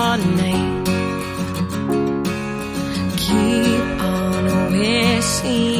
your name. Keep on wishing.